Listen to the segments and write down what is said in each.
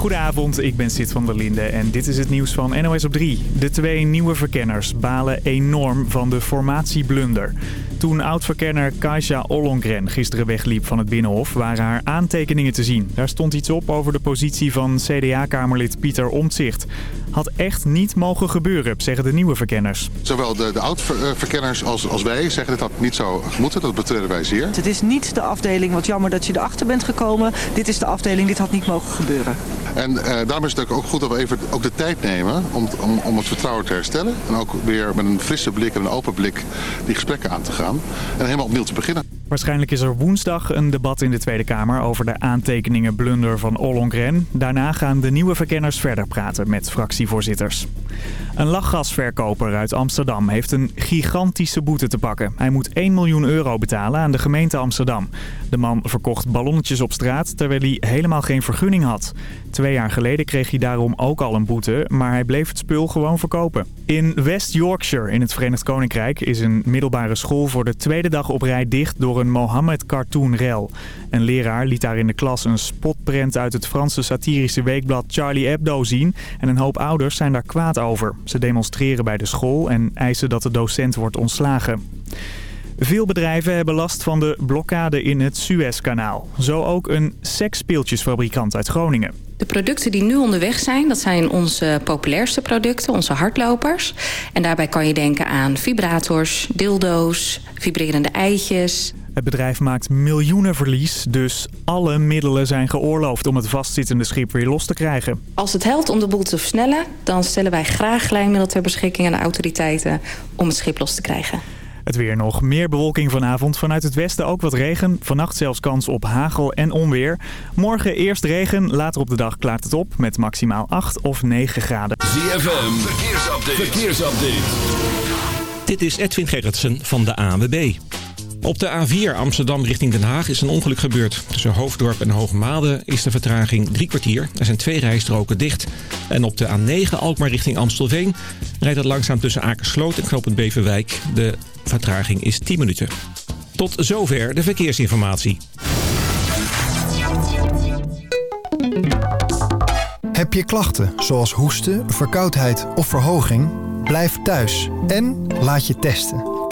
Goedenavond, ik ben Sid van der Linde en dit is het nieuws van NOS op 3. De twee nieuwe verkenners balen enorm van de formatieblunder. Toen oud-verkenner Kajsa Ollongren gisteren wegliep van het Binnenhof... waren haar aantekeningen te zien. Daar stond iets op over de positie van CDA-kamerlid Pieter Omtzigt. Had echt niet mogen gebeuren, zeggen de nieuwe verkenners. Zowel de, de oud-verkenners als, als wij zeggen dat dat niet zou moeten. Dat betreden wij zeer. Het is niet de afdeling, wat jammer dat je erachter bent gekomen. Dit is de afdeling, dit had niet mogen gebeuren. En uh, daarom is het ook goed dat we even ook de tijd nemen om, om, om het vertrouwen te herstellen. En ook weer met een frisse blik en een open blik die gesprekken aan te gaan. En helemaal opnieuw te beginnen. Waarschijnlijk is er woensdag een debat in de Tweede Kamer over de aantekeningen blunder van Ollongren. Daarna gaan de nieuwe verkenners verder praten met fractievoorzitters. Een lachgasverkoper uit Amsterdam heeft een gigantische boete te pakken. Hij moet 1 miljoen euro betalen aan de gemeente Amsterdam. De man verkocht ballonnetjes op straat terwijl hij helemaal geen vergunning had. Twee jaar geleden kreeg hij daarom ook al een boete, maar hij bleef het spul gewoon verkopen. In West Yorkshire in het Verenigd Koninkrijk is een middelbare school voor de tweede dag op rij dicht door een Mohammed cartoon rel. Een leraar liet daar in de klas een spotprent uit het Franse satirische weekblad Charlie Hebdo zien en een hoop ouders zijn daar kwaad over. Ze demonstreren bij de school en eisen dat de docent wordt ontslagen. Veel bedrijven hebben last van de blokkade in het Suezkanaal. Zo ook een seksspeeltjesfabrikant uit Groningen. De producten die nu onderweg zijn, dat zijn onze populairste producten, onze hardlopers. En daarbij kan je denken aan vibrators, dildo's, vibrerende eitjes. Het bedrijf maakt miljoenen verlies, dus alle middelen zijn geoorloofd om het vastzittende schip weer los te krijgen. Als het helpt om de boel te versnellen, dan stellen wij graag gelijkmiddel ter beschikking aan de autoriteiten om het schip los te krijgen. Het weer nog. Meer bewolking vanavond. Vanuit het westen ook wat regen. Vannacht zelfs kans op hagel en onweer. Morgen eerst regen. Later op de dag klaart het op met maximaal 8 of 9 graden. ZFM. Verkeersupdate. Verkeersupdate. Dit is Edwin Gerritsen van de ANWB. Op de A4 Amsterdam richting Den Haag is een ongeluk gebeurd. Tussen Hoofddorp en Hoogmade is de vertraging drie kwartier. Er zijn twee rijstroken dicht. En op de A9 Alkmaar richting Amstelveen rijdt het langzaam tussen Akersloot en Knopend Beverwijk. De vertraging is 10 minuten. Tot zover de verkeersinformatie. Heb je klachten zoals hoesten, verkoudheid of verhoging? Blijf thuis en laat je testen.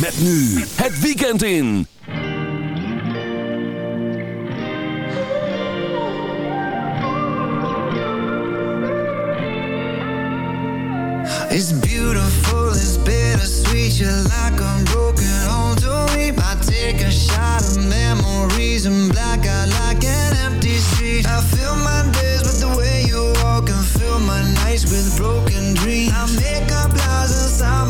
Met nu het weekend in. It's beautiful, it's bittersweet You're like a broken home to me. I take a shot of memories And black out like an empty street. I fill my days with the way you walk And fill my nights with broken dreams. I make up lies inside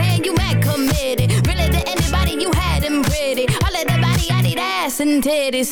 ass and titties.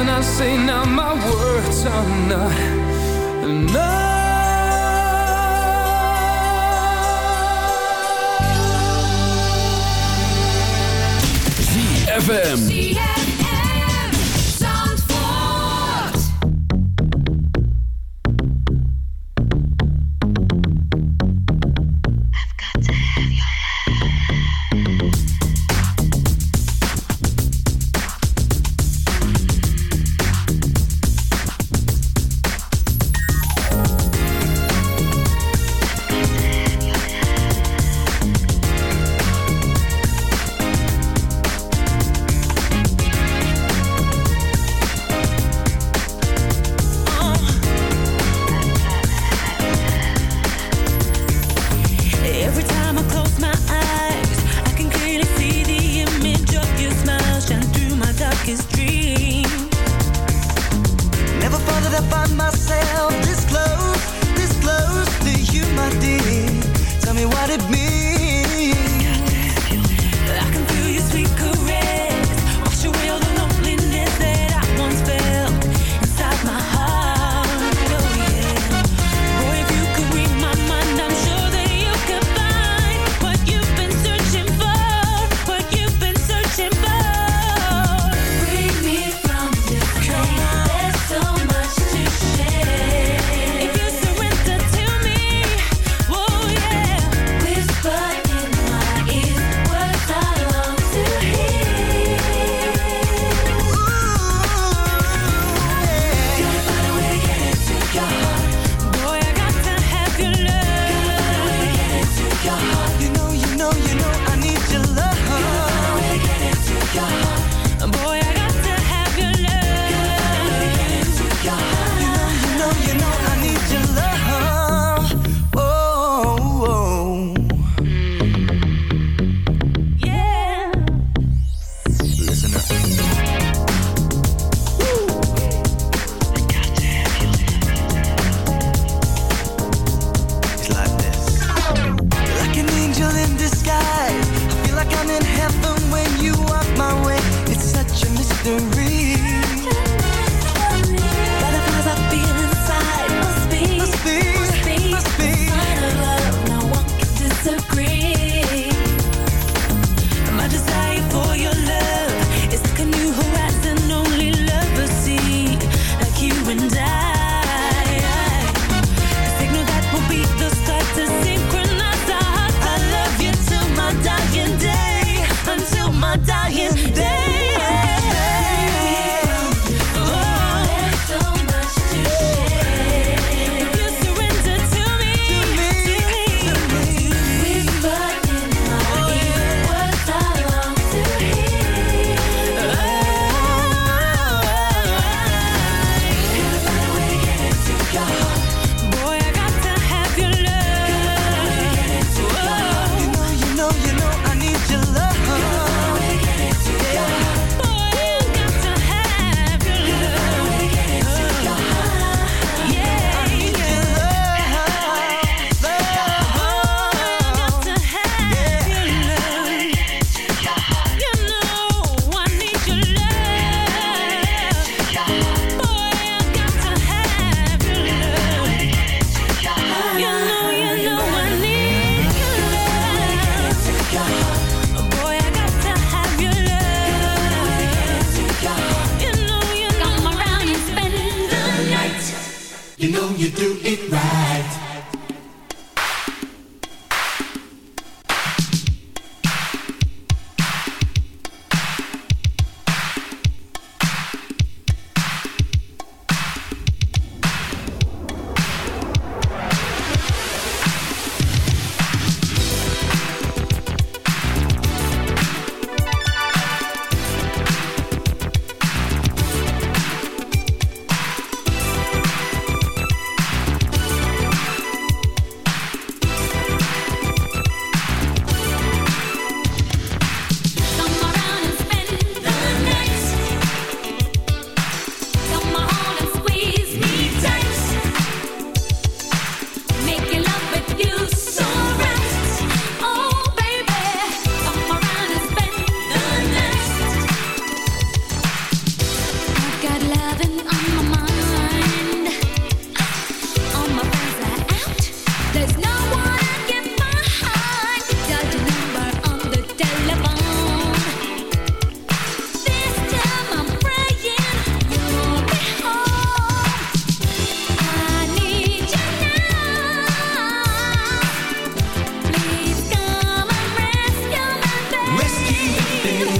when I say now my words are not enough ZFM.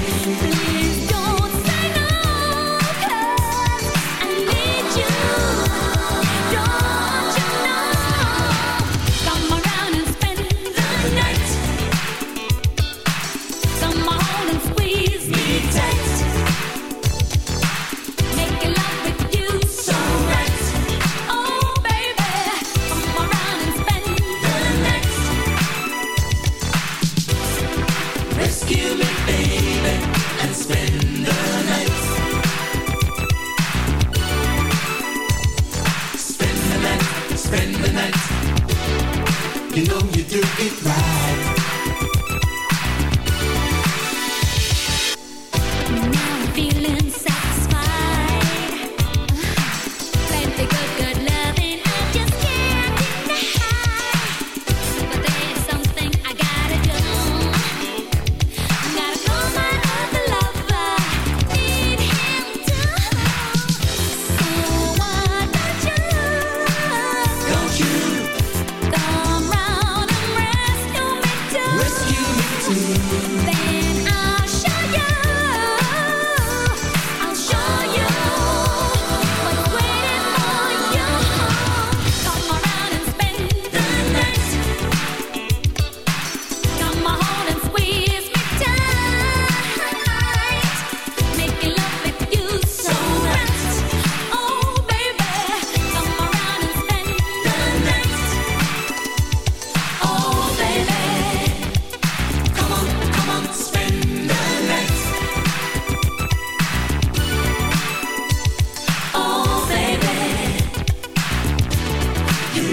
Thank you.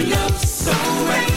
love so right.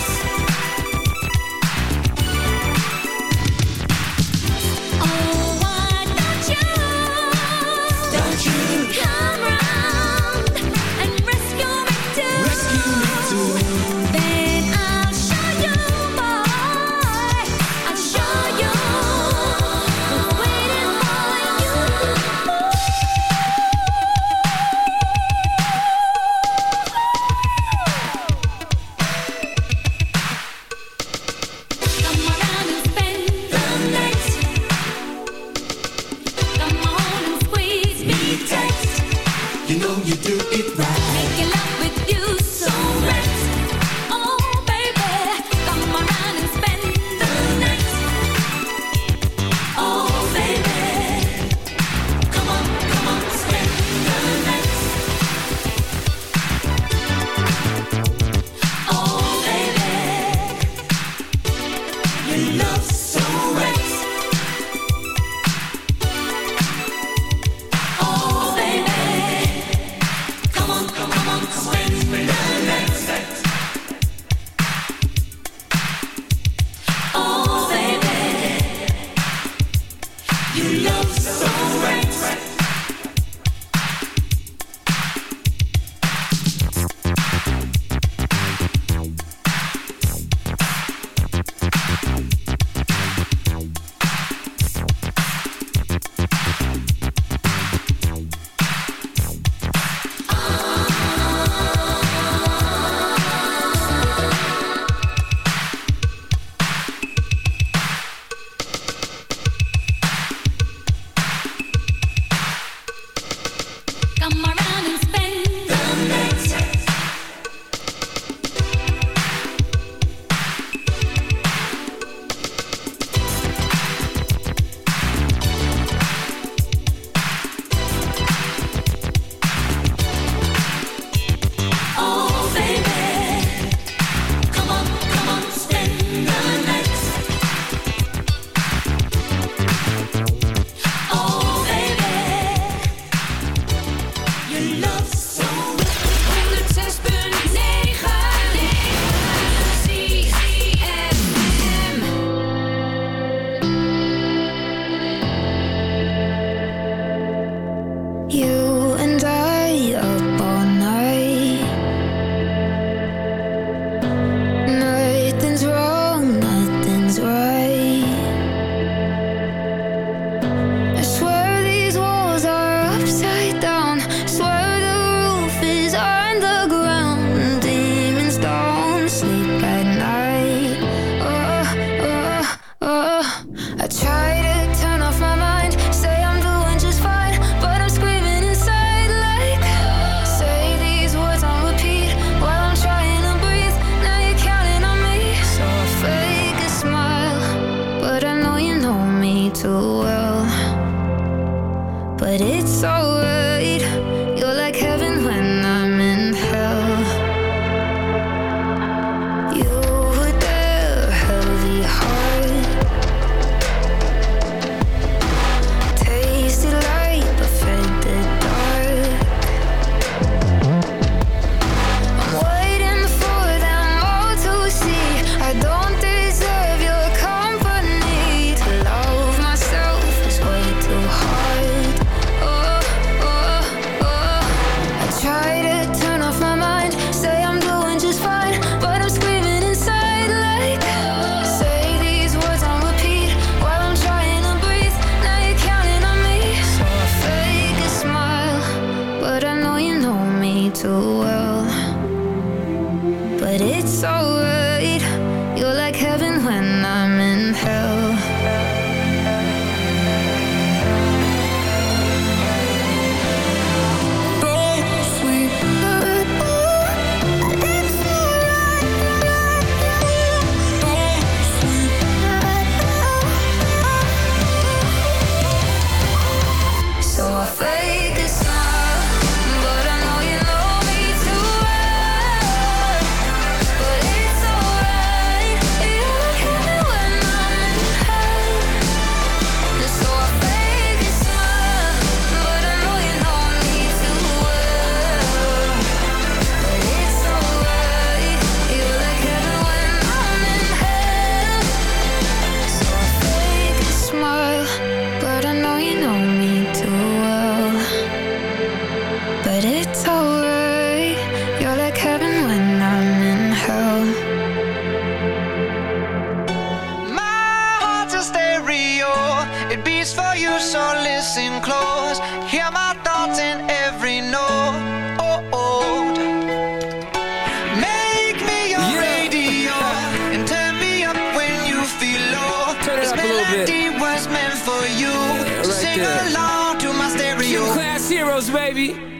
Right there. along to my stereo. Gym class heroes, baby.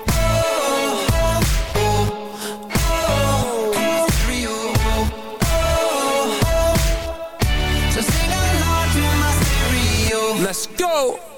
Let's go.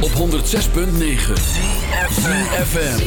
Op 106.9 FM.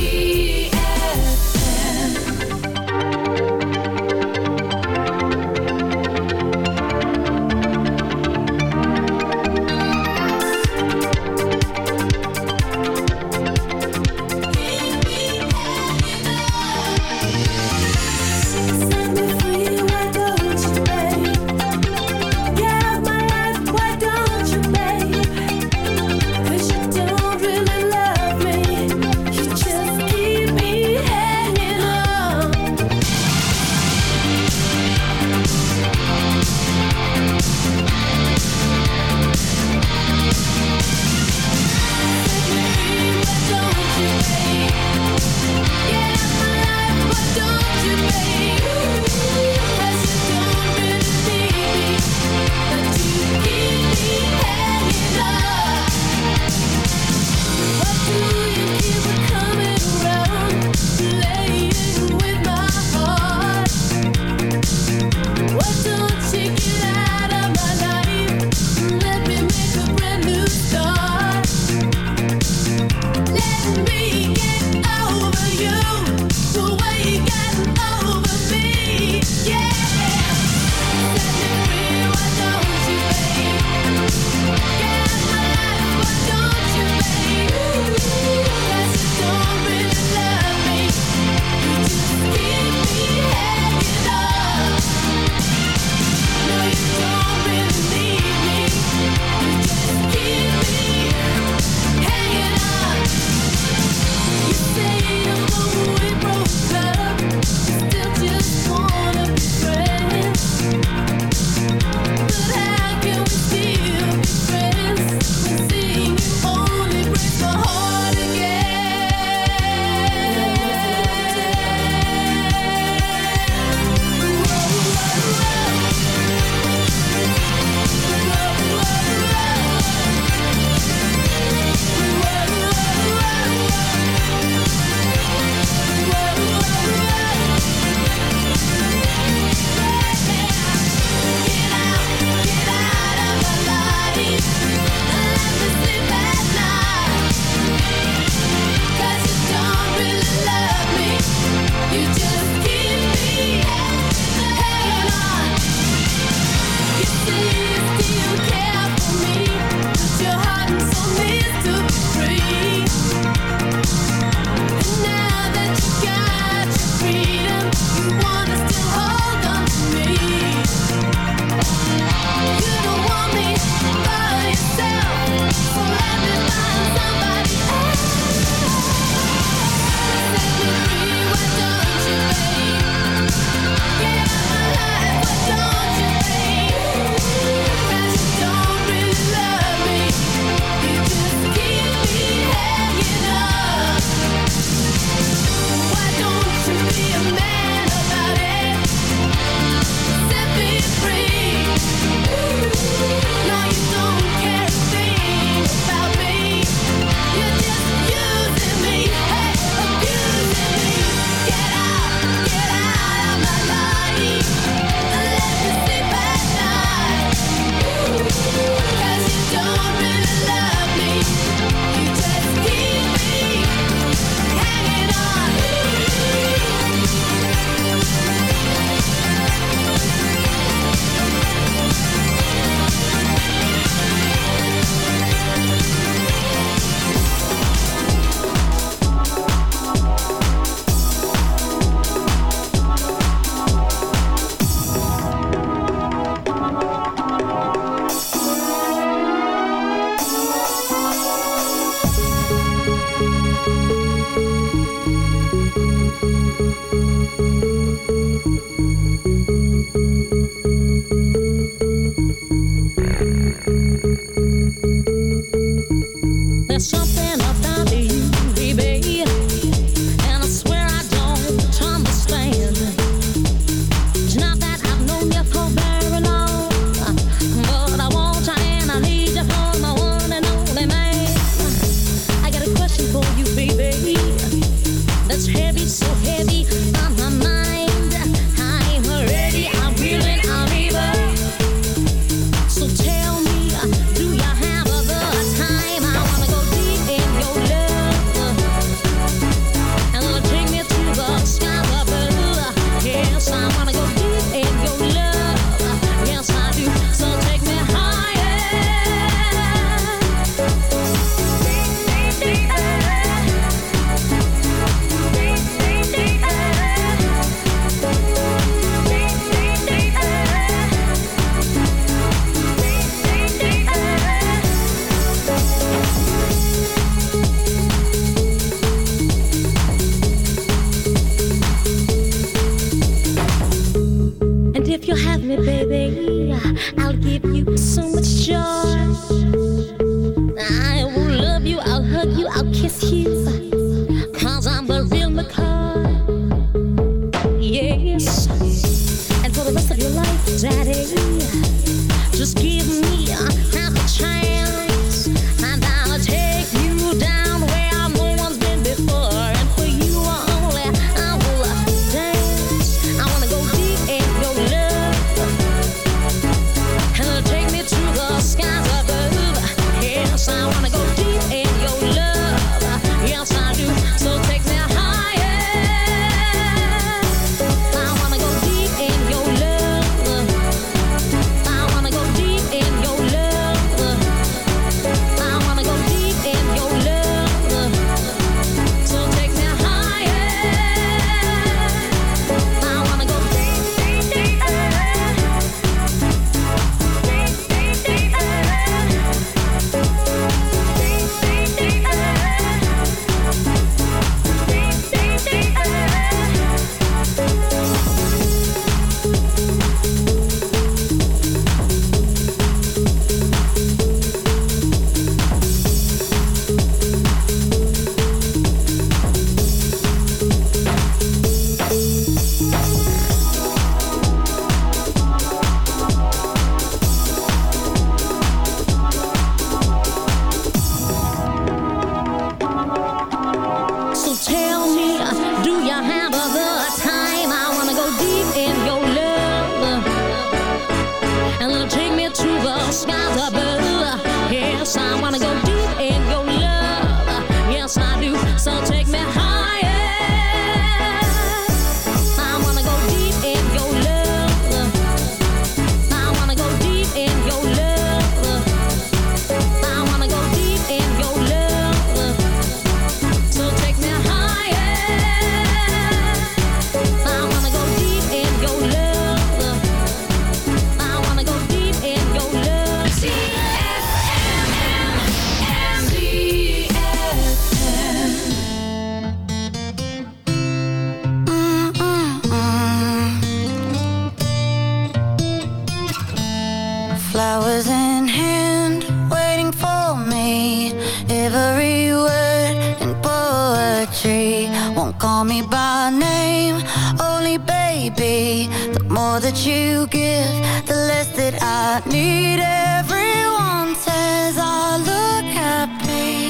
more that you give, the less that I need. Everyone says I look happy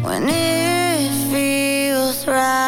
When it feels right.